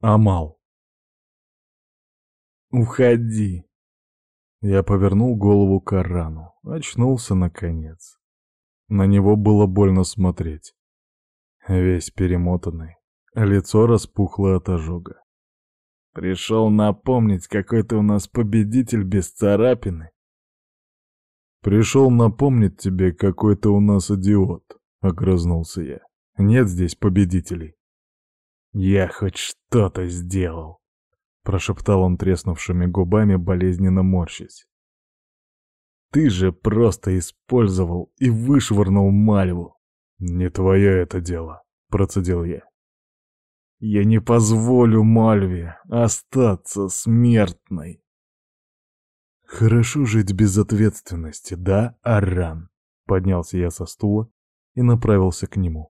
Амал. «Уходи!» Я повернул голову к Арану, очнулся наконец. На него было больно смотреть. Весь перемотанный, лицо распухло от ожога. Пришел напомнить, какой ты у нас победитель без царапины. Пришел напомнить тебе, какой ты у нас идиот, — огрызнулся я. Нет здесь победителей. Я хоть что-то сделал, — прошептал он треснувшими губами, болезненно морщась. Ты же просто использовал и вышвырнул Мальву. Не твое это дело, — процедил я. Я не позволю Мальве остаться смертной. Хорошо жить без ответственности, да, Аран? Поднялся я со стула и направился к нему.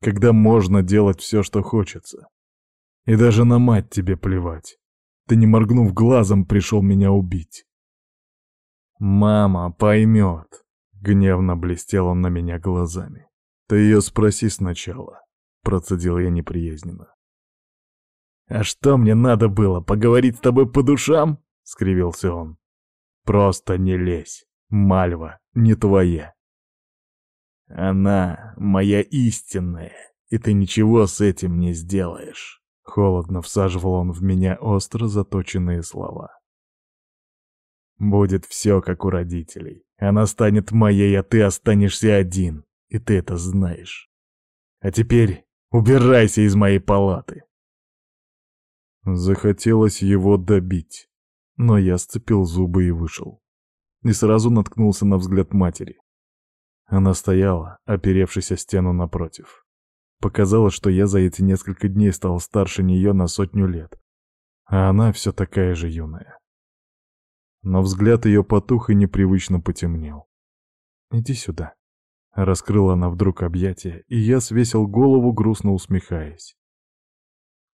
Когда можно делать все, что хочется. И даже на мать тебе плевать. Ты, не моргнув глазом, пришел меня убить. «Мама поймет», — гневно блестел он на меня глазами. «Ты ее спроси сначала», — процедил я неприязненно. «А что мне надо было, поговорить с тобой по душам?» — скривился он. «Просто не лезь, Мальва не твоя. Она моя истинная, и ты ничего с этим не сделаешь». Холодно всаживал он в меня остро заточенные слова. «Будет все, как у родителей. Она станет моей, а ты останешься один, и ты это знаешь. А теперь убирайся из моей палаты!» Захотелось его добить, но я сцепил зубы и вышел. И сразу наткнулся на взгляд матери. Она стояла, оперевшись о стену напротив. Показалось, что я за эти несколько дней стал старше нее на сотню лет, а она все такая же юная. Но взгляд ее потух и непривычно потемнел. «Иди сюда», — раскрыла она вдруг объятия, и я свесил голову, грустно усмехаясь.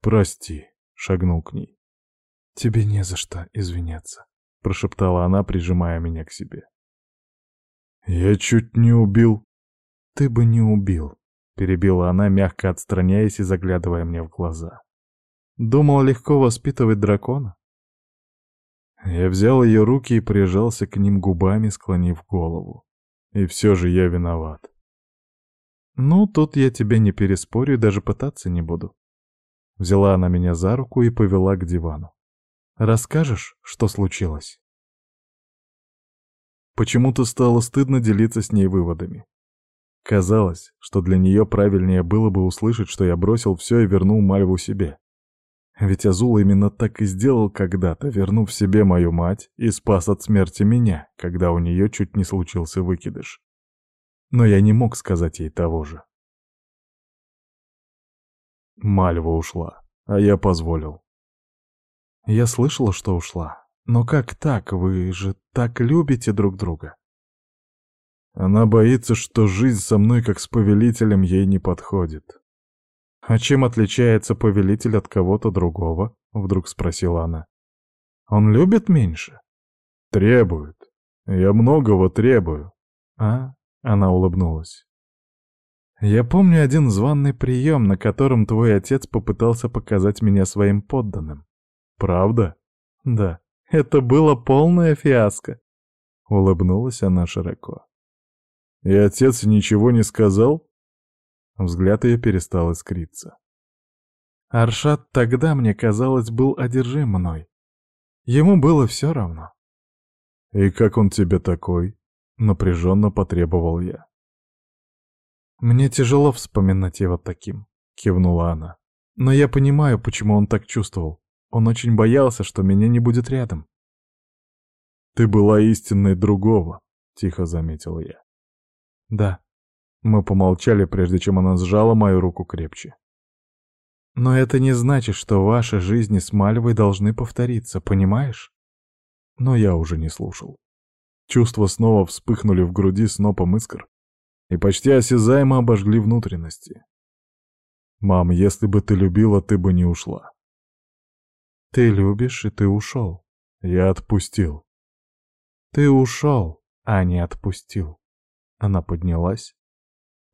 «Прости», — шагнул к ней. «Тебе не за что извиняться», — прошептала она, прижимая меня к себе. «Я чуть не убил». «Ты бы не убил», — перебила она, мягко отстраняясь и заглядывая мне в глаза. «Думал легко воспитывать дракона?» Я взял ее руки и прижался к ним губами, склонив голову. И все же я виноват. «Ну, тут я тебя не переспорю и даже пытаться не буду. Взяла она меня за руку и повела к дивану. «Расскажешь, что случилось?» Почему-то стало стыдно делиться с ней выводами. Казалось, что для нее правильнее было бы услышать, что я бросил все и вернул Мальву себе. Ведь Азул именно так и сделал когда-то, вернув себе мою мать и спас от смерти меня, когда у нее чуть не случился выкидыш. Но я не мог сказать ей того же. Мальва ушла, а я позволил. Я слышала, что ушла. Но как так? Вы же так любите друг друга. Она боится, что жизнь со мной как с повелителем ей не подходит. А чем отличается повелитель от кого-то другого? Вдруг спросила она. Он любит меньше? Требует. Я многого требую. А? Она улыбнулась. Я помню один званный прием, на котором твой отец попытался показать меня своим подданным. Правда? Да. Это было полная фиаско. Улыбнулась она широко. И отец ничего не сказал? Взгляд ее перестал искриться. Аршат тогда, мне казалось, был одержим мной. Ему было все равно. «И как он тебе такой?» — напряженно потребовал я. «Мне тяжело вспоминать его таким», — кивнула она. «Но я понимаю, почему он так чувствовал. Он очень боялся, что меня не будет рядом». «Ты была истинной другого», — тихо заметил я. «Да». Мы помолчали, прежде чем она сжала мою руку крепче. «Но это не значит, что ваши жизни с Мальвой должны повториться, понимаешь?» Но я уже не слушал. Чувства снова вспыхнули в груди снопом искр, и почти осязаемо обожгли внутренности. «Мам, если бы ты любила, ты бы не ушла». «Ты любишь, и ты ушел». «Я отпустил». «Ты ушел, а не отпустил». Она поднялась,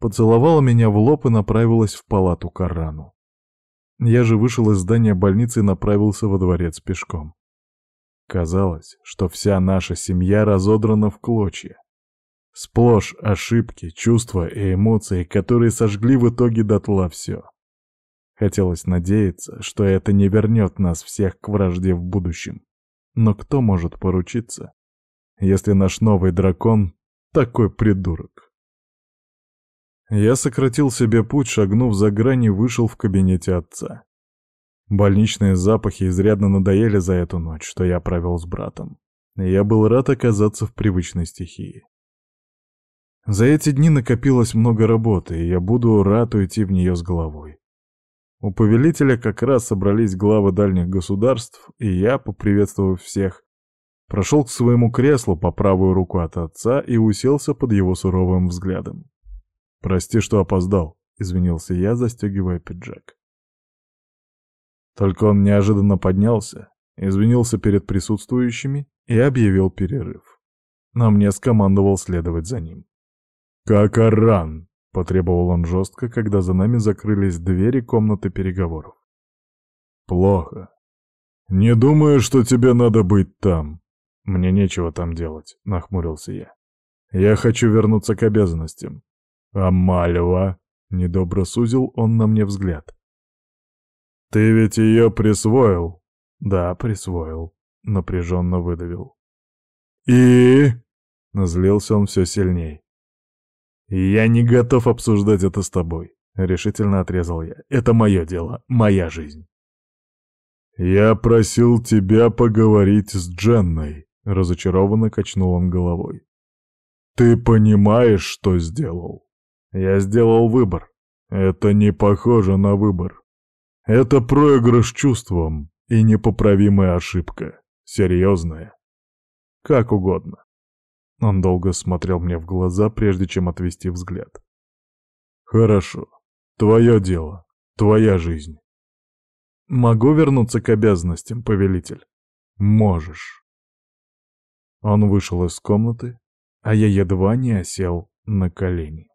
поцеловала меня в лоб и направилась в палату к Арану. Я же вышел из здания больницы и направился во дворец пешком. Казалось, что вся наша семья разодрана в клочья. Сплошь ошибки, чувства и эмоции, которые сожгли в итоге дотла все. Хотелось надеяться, что это не вернет нас всех к вражде в будущем. Но кто может поручиться, если наш новый дракон такой придурок? Я сократил себе путь, шагнув за грань и вышел в кабинете отца. Больничные запахи изрядно надоели за эту ночь, что я провел с братом. я был рад оказаться в привычной стихии. За эти дни накопилось много работы, и я буду рад уйти в нее с головой. У повелителя как раз собрались главы дальних государств, и я, поприветствовав всех, прошел к своему креслу по правую руку от отца и уселся под его суровым взглядом. «Прости, что опоздал», — извинился я, застегивая пиджак. Только он неожиданно поднялся, извинился перед присутствующими и объявил перерыв. На мне скомандовал следовать за ним. «Как Аран!» — потребовал он жестко, когда за нами закрылись двери комнаты переговоров. «Плохо. Не думаю, что тебе надо быть там. Мне нечего там делать», — нахмурился я. «Я хочу вернуться к обязанностям». «А Мальва?» — недобро сузил он на мне взгляд. «Ты ведь ее присвоил?» «Да, присвоил», — напряженно выдавил. «И?» — назлился он все сильней. «Я не готов обсуждать это с тобой», — решительно отрезал я. «Это мое дело, моя жизнь». «Я просил тебя поговорить с Дженной», — разочарованно качнул он головой. «Ты понимаешь, что сделал?» «Я сделал выбор. Это не похоже на выбор. Это проигрыш чувством и непоправимая ошибка. Серьезная. Как угодно. Он долго смотрел мне в глаза, прежде чем отвести взгляд. «Хорошо. Твое дело. Твоя жизнь. Могу вернуться к обязанностям, повелитель?» «Можешь». Он вышел из комнаты, а я едва не осел на колени.